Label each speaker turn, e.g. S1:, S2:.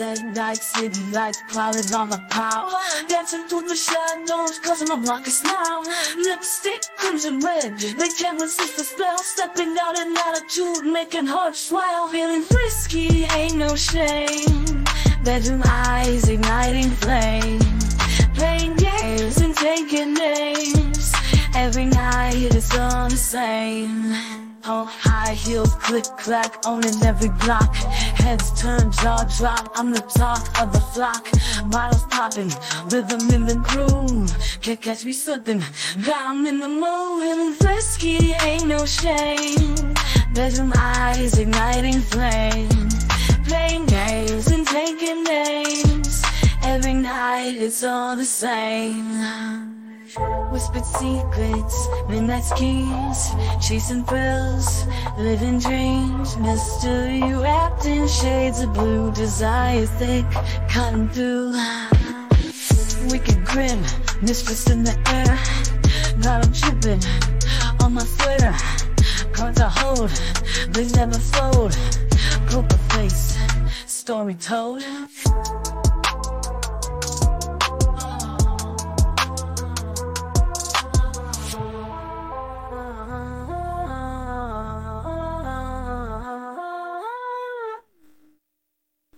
S1: at night, city lights clouded on my power. Dancing through the shadows, cause my block is now. Lipstick crimson red, they can't resist the spell. Stepping out in attitude, making hearts swell. Feeling frisky, ain't no shame. Bedroom eyes igniting flame. Playing games and taking names. Every night all the same. Oh, high heels click clack, owning every block. Heads turn, jaw drop. I'm the talk of the flock. Bottles popping, rhythm in the groove. Can't catch me slipping. I'm in the mood, and frisky ain't no shame. Bedroom eyes igniting flame. Playing games and taking names. Every night it's all the same. Whispered secrets, midnight schemes, chasing thrills, living dreams. Mystery wrapped in shades of blue, desire thick, cutting through. Wicked grin, mistress in the air. Got 'em tripping on my sweater. Cards I hold, they never fold. Poker face, story told.